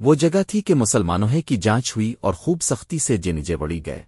وہ جگہ تھی کہ مسلمانوں کی جانچ ہوئی اور خوب سختی سے جنجے بڑی گئے۔